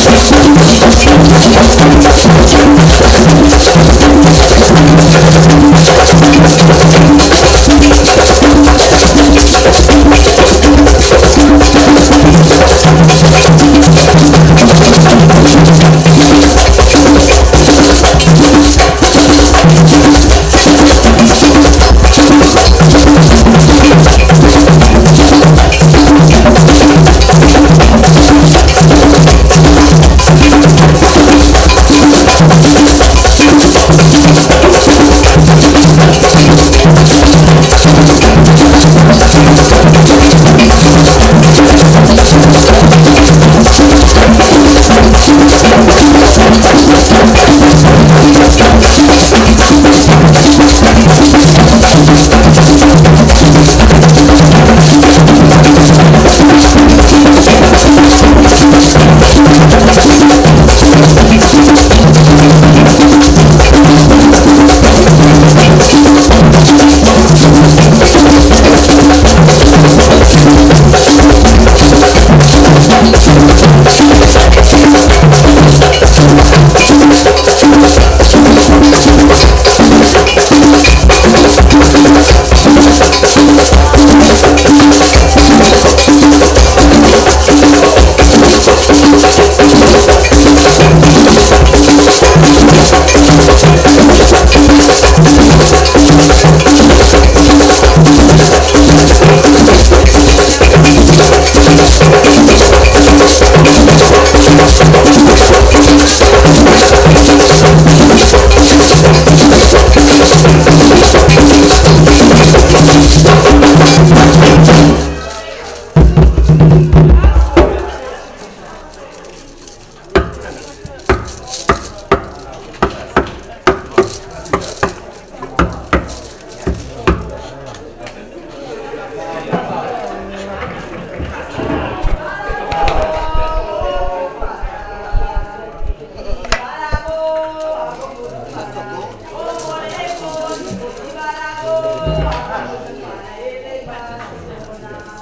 I'm sorry.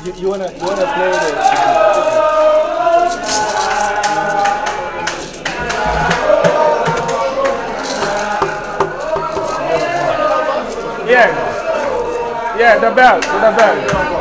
You, you wanna you wanna play the Yeah. Yeah, the bell, the bell.